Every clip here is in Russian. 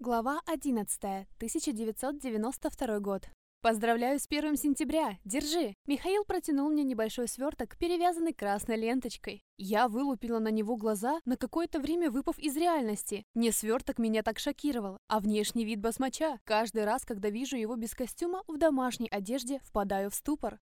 Глава 11. 1992 год. Поздравляю с первым сентября! Держи! Михаил протянул мне небольшой сверток, перевязанный красной ленточкой. Я вылупила на него глаза, на какое-то время выпав из реальности. Не сверток меня так шокировал, а внешний вид басмача. Каждый раз, когда вижу его без костюма, в домашней одежде, впадаю в ступор.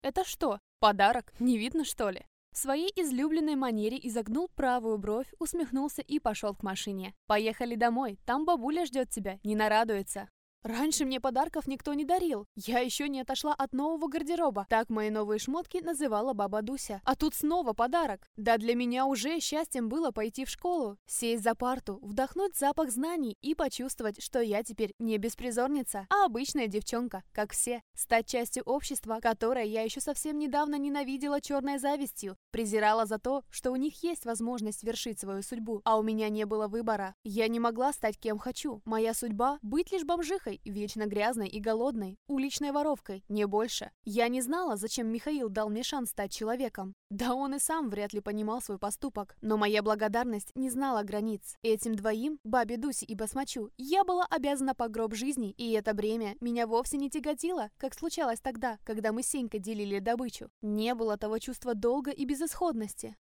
Это что, подарок? Не видно, что ли? В своей излюбленной манере изогнул правую бровь, усмехнулся и пошел к машине. «Поехали домой, там бабуля ждет тебя, не нарадуется». Раньше мне подарков никто не дарил. Я еще не отошла от нового гардероба. Так мои новые шмотки называла баба Дуся. А тут снова подарок. Да для меня уже счастьем было пойти в школу, сесть за парту, вдохнуть запах знаний и почувствовать, что я теперь не беспризорница, а обычная девчонка, как все. Стать частью общества, которое я еще совсем недавно ненавидела черной завистью, презирала за то, что у них есть возможность вершить свою судьбу, а у меня не было выбора. Я не могла стать кем хочу. Моя судьба — быть лишь бомжихой, шлюхой, вечно грязной и голодной, уличной воровкой, не больше. Я не знала, зачем Михаил дал мне шанс стать человеком. Да он и сам вряд ли понимал свой поступок. Но моя благодарность не знала границ. Этим двоим, бабе Дусе и Басмачу, я была обязана по гроб жизни, и это бремя меня вовсе не тяготило, как случалось тогда, когда мы с Сенькой делили добычу. Не было того чувства долга и безысходности.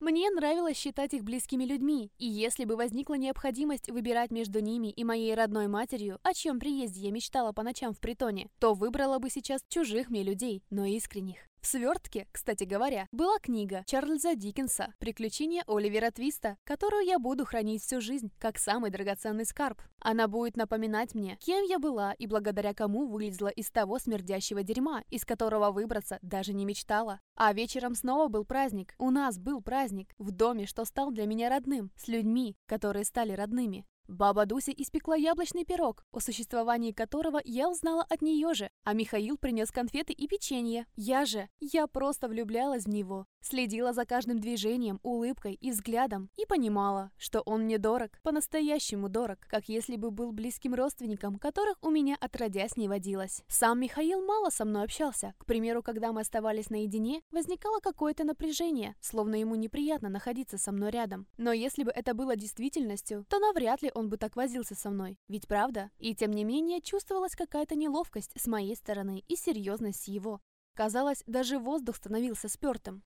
Мне нравилось считать их близкими людьми, и если бы возникла необходимость выбирать между ними и моей родной матерью, о чем приезде я мечтала по ночам в притоне, то выбрала бы сейчас чужих мне людей, но искренних. В свертке, кстати говоря, была книга Чарльза Диккенса «Приключения Оливера Твиста», которую я буду хранить всю жизнь, как самый драгоценный скарб. Она будет напоминать мне, кем я была и благодаря кому вылезла из того смердящего дерьма, из которого выбраться даже не мечтала. А вечером снова был праздник. У нас был праздник. В доме, что стал для меня родным, с людьми, которые стали родными. Баба Дуся испекла яблочный пирог, о существовании которого я узнала от нее же, а Михаил принес конфеты и печенье. Я же, я просто влюблялась в него, следила за каждым движением, улыбкой и взглядом и понимала, что он мне дорог, по-настоящему дорог, как если бы был близким родственником, которых у меня отродясь не водилось. Сам Михаил мало со мной общался. К примеру, когда мы оставались наедине, возникало какое-то напряжение, словно ему неприятно находиться со мной рядом. Но если бы это было действительностью, то навряд ли он бы так возился со мной. Ведь правда? И тем не менее чувствовалась какая-то неловкость с моей стороны и серьезность его. Казалось, даже воздух становился спертым.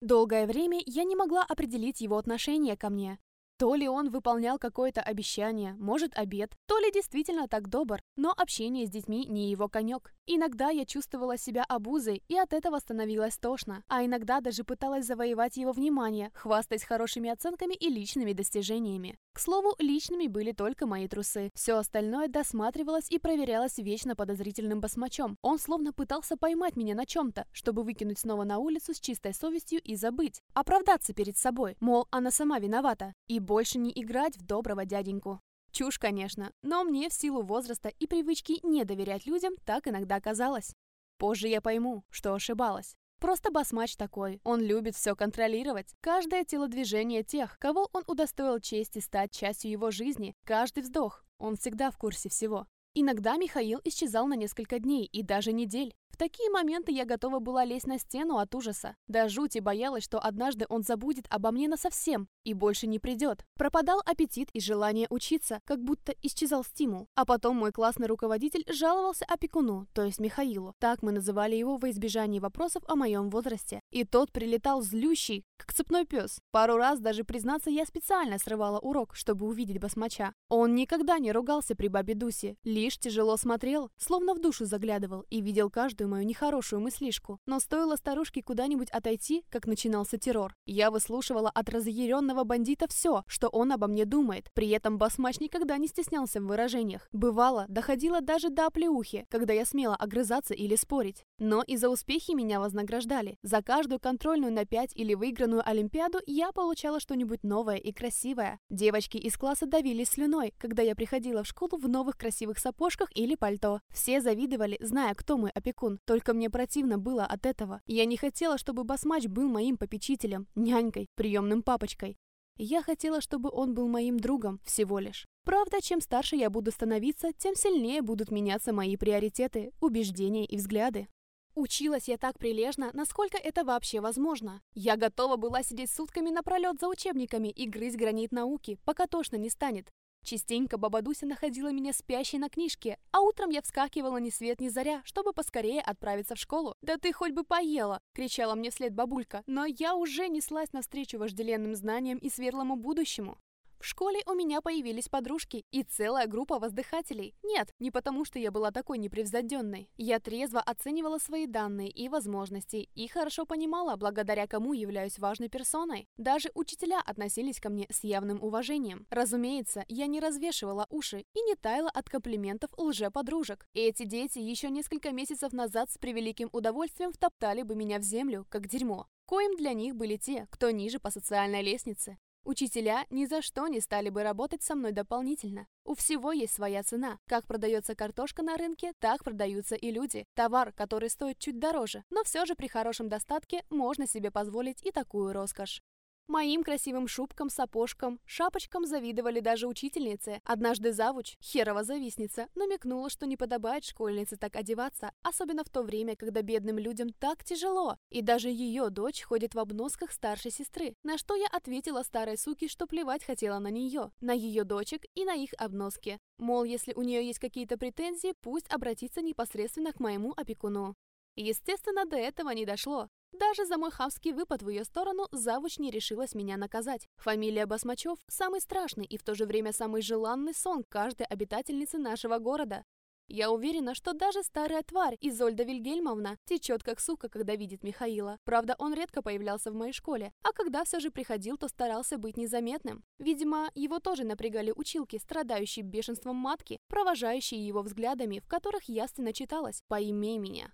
Долгое время я не могла определить его отношение ко мне. То ли он выполнял какое-то обещание, может обед, то ли действительно так добр, но общение с детьми не его конек. Иногда я чувствовала себя обузой, и от этого становилось тошно, а иногда даже пыталась завоевать его внимание, хвастаясь хорошими оценками и личными достижениями. К слову, личными были только мои трусы. Все остальное досматривалось и проверялось вечно подозрительным басмачом. Он словно пытался поймать меня на чем-то, чтобы выкинуть снова на улицу с чистой совестью и забыть. Оправдаться перед собой, мол, она сама виновата. И больше не играть в доброго дяденьку. Чушь, конечно, но мне в силу возраста и привычки не доверять людям так иногда казалось. Позже я пойму, что ошибалась. Просто басмач такой. Он любит все контролировать. Каждое телодвижение тех, кого он удостоил чести стать частью его жизни, каждый вздох. Он всегда в курсе всего. Иногда Михаил исчезал на несколько дней и даже недель. В такие моменты я готова была лезть на стену от ужаса. До жути боялась, что однажды он забудет обо мне насовсем и больше не придет. Пропадал аппетит и желание учиться, как будто исчезал стимул. А потом мой классный руководитель жаловался опекуну, то есть Михаилу. Так мы называли его во избежании вопросов о моем возрасте. И тот прилетал злющий, как цепной пес. Пару раз даже, признаться, я специально срывала урок, чтобы увидеть басмача. Он никогда не ругался при бабе Дусе, лишь тяжело смотрел, словно в душу заглядывал и видел каждую мою нехорошую мыслишку. Но стоило старушке куда-нибудь отойти, как начинался террор. Я выслушивала от разъяренного бандита все, что он обо мне думает. При этом басмач никогда не стеснялся в выражениях. Бывало, доходило даже до оплеухи, когда я смела огрызаться или спорить. Но и за успехи меня вознаграждали. За каждую контрольную на 5 или выигранную олимпиаду я получала что-нибудь новое и красивое. Девочки из класса давились слюной, когда я приходила в школу в новых красивых сапожках или пальто. Все завидовали, зная, кто мой опекун. Только мне противно было от этого. Я не хотела, чтобы Басмач был моим попечителем, нянькой, приемным папочкой. Я хотела, чтобы он был моим другом всего лишь. Правда, чем старше я буду становиться, тем сильнее будут меняться мои приоритеты, убеждения и взгляды. Училась я так прилежно, насколько это вообще возможно. Я готова была сидеть сутками напролет за учебниками и грызть гранит науки, пока тошно не станет. Частенько бабадуся находила меня спящей на книжке, а утром я вскакивала ни свет ни заря, чтобы поскорее отправиться в школу. «Да ты хоть бы поела!» — кричала мне вслед бабулька, но я уже неслась навстречу вожделенным знаниям и светлому будущему. В школе у меня появились подружки и целая группа воздыхателей. Нет, не потому что я была такой непревзойденной. Я трезво оценивала свои данные и возможности и хорошо понимала, благодаря кому являюсь важной персоной. Даже учителя относились ко мне с явным уважением. Разумеется, я не развешивала уши и не таяла от комплиментов лже-подружек. Эти дети еще несколько месяцев назад с превеликим удовольствием втоптали бы меня в землю, как дерьмо коим для них были те, кто ниже по социальной лестнице. Учителя ни за что не стали бы работать со мной дополнительно. У всего есть своя цена. Как продается картошка на рынке, так продаются и люди. Товар, который стоит чуть дороже, но все же при хорошем достатке можно себе позволить и такую роскошь. Моим красивым шубкам, сапожкам, шапочкам завидовали даже учительницы. Однажды завуч, херова завистница, намекнула, что не подобает школьнице так одеваться, особенно в то время, когда бедным людям так тяжело. И даже ее дочь ходит в обносках старшей сестры. На что я ответила старой суке, что плевать хотела на нее, на ее дочек и на их обноски. Мол, если у нее есть какие-то претензии, пусть обратится непосредственно к моему опекуну. Естественно, до этого не дошло. Даже за мой хавский выпад в ее сторону завуч не решилась меня наказать. Фамилия Басмачев – самый страшный и в то же время самый желанный сон каждой обитательницы нашего города. Я уверена, что даже старая тварь Изольда Вильгельмовна течет как сука, когда видит Михаила. Правда, он редко появлялся в моей школе, а когда все же приходил, то старался быть незаметным. Видимо, его тоже напрягали училки, страдающие бешенством матки, провожающие его взглядами, в которых ясно читалось «Пойми меня».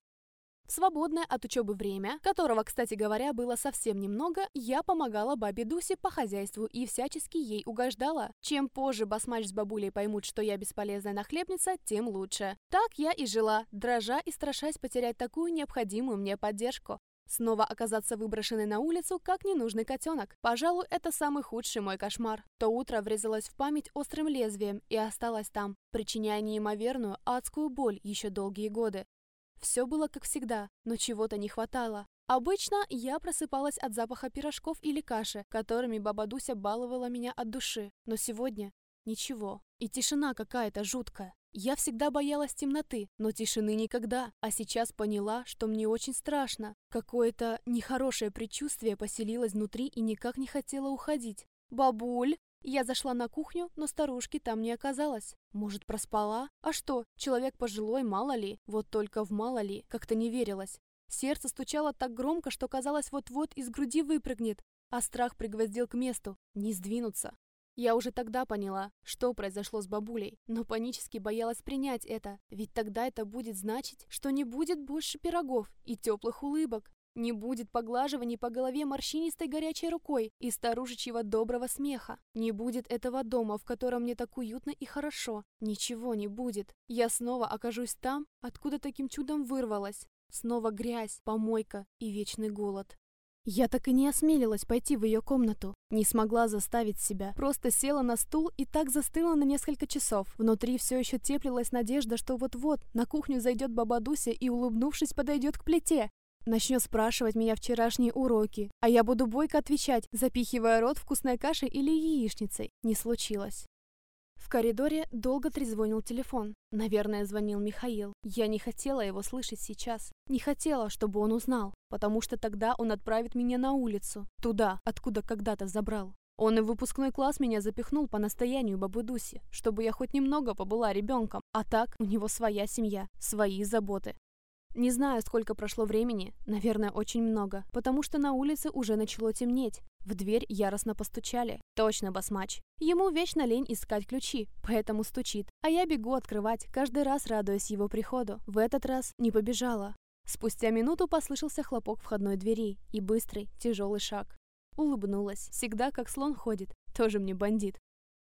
В свободное от учебы время, которого, кстати говоря, было совсем немного, я помогала бабе Дусе по хозяйству и всячески ей угождала. Чем позже басмач с бабулей поймут, что я бесполезная нахлебница, тем лучше. Так я и жила, дрожа и страшась потерять такую необходимую мне поддержку. Снова оказаться выброшенной на улицу, как ненужный котенок. Пожалуй, это самый худший мой кошмар. То утро врезалось в память острым лезвием и осталось там, причиняя неимоверную адскую боль еще долгие годы. Все было как всегда, но чего-то не хватало. Обычно я просыпалась от запаха пирожков или каши, которыми баба Дуся баловала меня от души. Но сегодня ничего. И тишина какая-то жуткая. Я всегда боялась темноты, но тишины никогда, а сейчас поняла, что мне очень страшно. Какое-то нехорошее предчувствие поселилось внутри и никак не хотело уходить. «Бабуль!» Я зашла на кухню, но старушки там не оказалось. Может, проспала? А что, человек пожилой, мало ли? Вот только в мало ли, как-то не верилось. Сердце стучало так громко, что казалось вот-вот из груди выпрыгнет, а страх пригвоздил к месту. Не сдвинуться. Я уже тогда поняла, что произошло с бабулей, но панически боялась принять это, ведь тогда это будет значить, что не будет больше пирогов и теплых улыбок, не будет поглаживаний по голове морщинистой горячей рукой и старушечьего доброго смеха. Не будет этого дома, в котором мне так уютно и хорошо. Ничего не будет. Я снова окажусь там, откуда таким чудом вырвалась. Снова грязь, помойка и вечный голод. Я так и не осмелилась пойти в ее комнату. Не смогла заставить себя. Просто села на стул и так застыла на несколько часов. Внутри все еще теплилась надежда, что вот-вот на кухню зайдет баба Дуся и, улыбнувшись, подойдет к плите. Начнет спрашивать меня вчерашние уроки, а я буду бойко отвечать, запихивая рот вкусной кашей или яичницей. Не случилось. В коридоре долго трезвонил телефон. Наверное, звонил Михаил. Я не хотела его слышать сейчас. Не хотела, чтобы он узнал, потому что тогда он отправит меня на улицу. Туда, откуда когда-то забрал. Он и в выпускной класс меня запихнул по настоянию бабы Дуси, чтобы я хоть немного побыла ребенком. А так, у него своя семья, свои заботы. Не знаю, сколько прошло времени, наверное, очень много, потому что на улице уже начало темнеть. В дверь яростно постучали. Точно басмач. Ему вечно лень искать ключи, поэтому стучит. А я бегу открывать, каждый раз радуясь его приходу. В этот раз не побежала. Спустя минуту послышался хлопок входной двери и быстрый, тяжелый шаг. Улыбнулась. Всегда как слон ходит. Тоже мне бандит.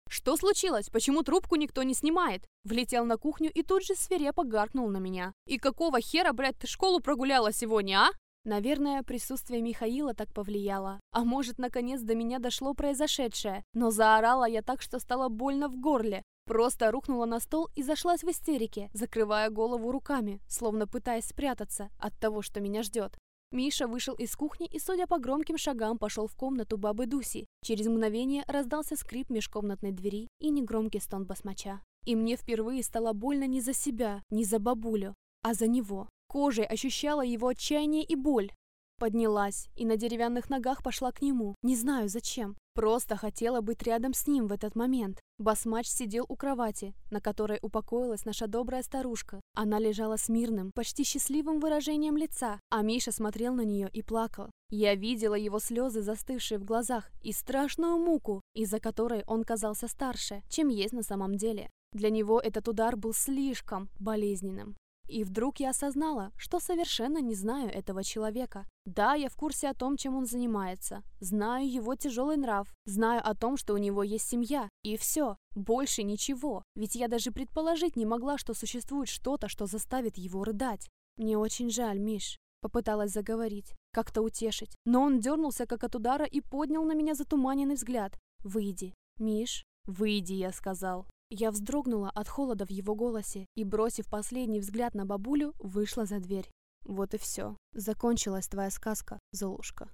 «Что случилось? Почему трубку никто не снимает?» Влетел на кухню и тут же свирепо гаркнул на меня. «И какого хера, блядь, ты школу прогуляла сегодня, а?» Наверное, присутствие Михаила так повлияло. А может, наконец до меня дошло произошедшее. Но заорала я так, что стало больно в горле. Просто рухнула на стол и зашлась в истерике, закрывая голову руками, словно пытаясь спрятаться от того, что меня ждет. Миша вышел из кухни и, судя по громким шагам, пошел в комнату бабы Дуси. Через мгновение раздался скрип межкомнатной двери и негромкий стон басмача. И мне впервые стало больно не за себя, не за бабулю, а за него. Кожей ощущала его отчаяние и боль. Поднялась и на деревянных ногах пошла к нему. Не знаю зачем. Просто хотела быть рядом с ним в этот момент. Басмач сидел у кровати, на которой упокоилась наша добрая старушка. Она лежала с мирным, почти счастливым выражением лица, а Миша смотрел на нее и плакал. Я видела его слезы, застывшие в глазах, и страшную муку, из-за которой он казался старше, чем есть на самом деле. Для него этот удар был слишком болезненным. И вдруг я осознала, что совершенно не знаю этого человека. Да, я в курсе о том, чем он занимается. Знаю его тяжелый нрав. Знаю о том, что у него есть семья. И все. Больше ничего. Ведь я даже предположить не могла, что существует что-то, что заставит его рыдать. Мне очень жаль, Миш. Попыталась заговорить, как-то утешить. Но он дернулся, как от удара, и поднял на меня затуманенный взгляд. «Выйди, Миш, выйди», я сказал. Я вздрогнула от холода в его голосе и, бросив последний взгляд на бабулю, вышла за дверь. Вот и все. Закончилась твоя сказка, Золушка.